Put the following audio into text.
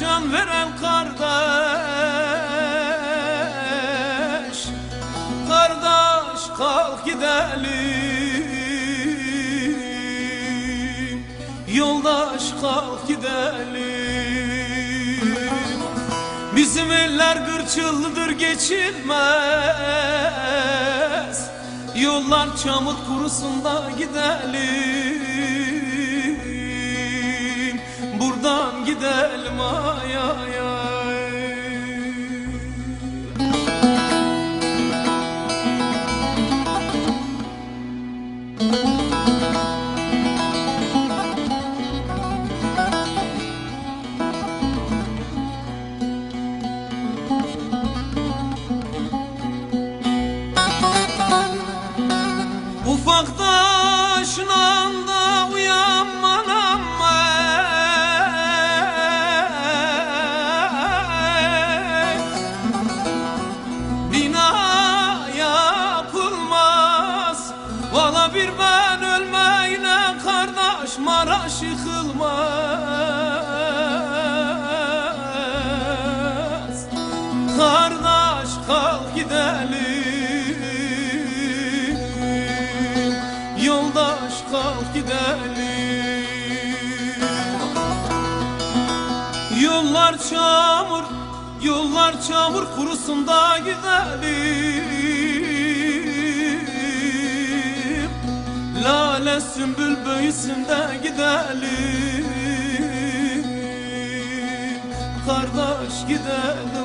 can veren kardeş. Kardeş kalk gidelim. Yoldaş kalk gidelim. Bizim eller gırçıllıdır geçilmez. Yollar çamur kurusun da gidelim Buradan gidelim ay ay ay. Ufak Maraş yıkılmaz Kardeş kalk gidelim. Yoldaş kalk gidelim. Yollar çamur, yollar çamur kurusun da gidelim Lale sümbül büyüsün de gidelim. Kardeş gidelim